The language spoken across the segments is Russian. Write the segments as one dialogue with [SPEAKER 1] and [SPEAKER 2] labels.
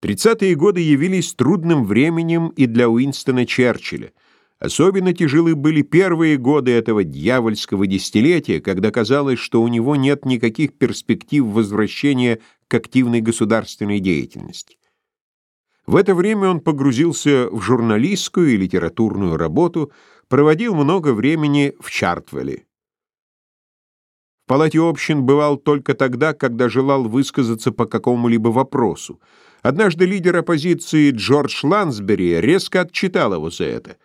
[SPEAKER 1] Тридцатые годы явились трудным временем и для Уинстона Черчилля. Особенно тяжелы были первые годы этого дьявольского десятилетия, когда казалось, что у него нет никаких перспектив возвращения к активной государственной деятельности. В это время он погрузился в журналистскую и литературную работу, проводил много времени в Чартвелле. Палате общин бывал только тогда, когда желал высказаться по какому-либо вопросу. Однажды лидер оппозиции Джордж Лансбери резко отчитал его за это.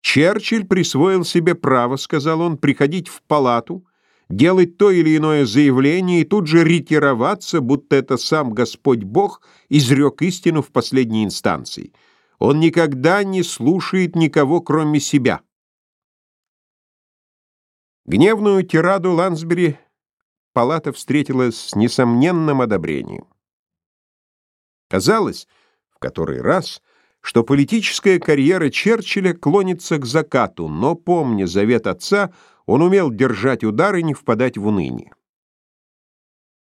[SPEAKER 1] «Черчилль присвоил себе право, — сказал он, — приходить в палату, делать то или иное заявление и тут же ретироваться, будто это сам Господь Бог изрек истину в последней инстанции. Он никогда не слушает никого, кроме себя». Гневную тираду Лансбери палата встретила с несомненным одобрением. Казалось, в который раз, что политическая карьера Черчилля клонится к закату, но, помня завет отца, он умел держать удар и не впадать в уныние.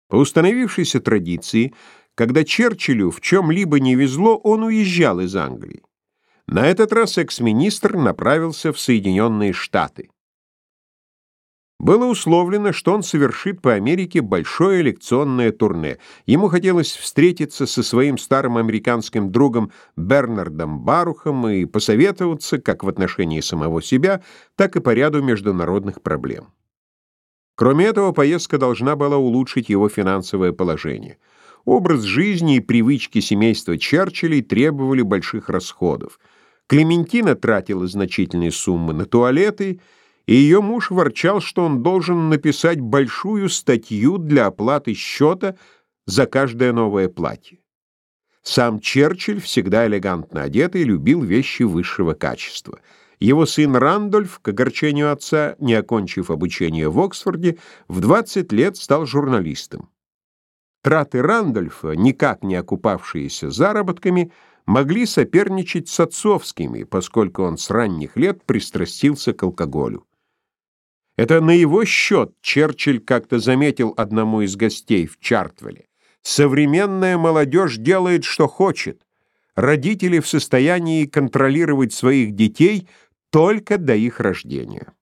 [SPEAKER 1] По установившейся традиции, когда Черчиллю в чем-либо не везло, он уезжал из Англии. На этот раз экс-министр направился в Соединенные Штаты. Было условлено, что он совершит по Америке большое лекционное турне. Ему хотелось встретиться со своим старым американским другом Бернардом Барухом и посоветоваться как в отношении самого себя, так и по ряду международных проблем. Кроме этого, поездка должна была улучшить его финансовое положение. Образ жизни и привычки семейства Черчиллей требовали больших расходов. Клементина тратила значительные суммы на туалеты – и ее муж ворчал, что он должен написать большую статью для оплаты счета за каждое новое платье. Сам Черчилль, всегда элегантно одетый, любил вещи высшего качества. Его сын Рандольф, к огорчению отца, не окончив обучение в Оксфорде, в 20 лет стал журналистом. Траты Рандольфа, никак не окупавшиеся заработками, могли соперничать с отцовскими, поскольку он с ранних лет пристрастился к алкоголю. Это на его счет Черчилль как-то заметил одному из гостей в Чартвеле. Современная молодежь делает, что хочет. Родители в состоянии контролировать своих детей только до их рождения.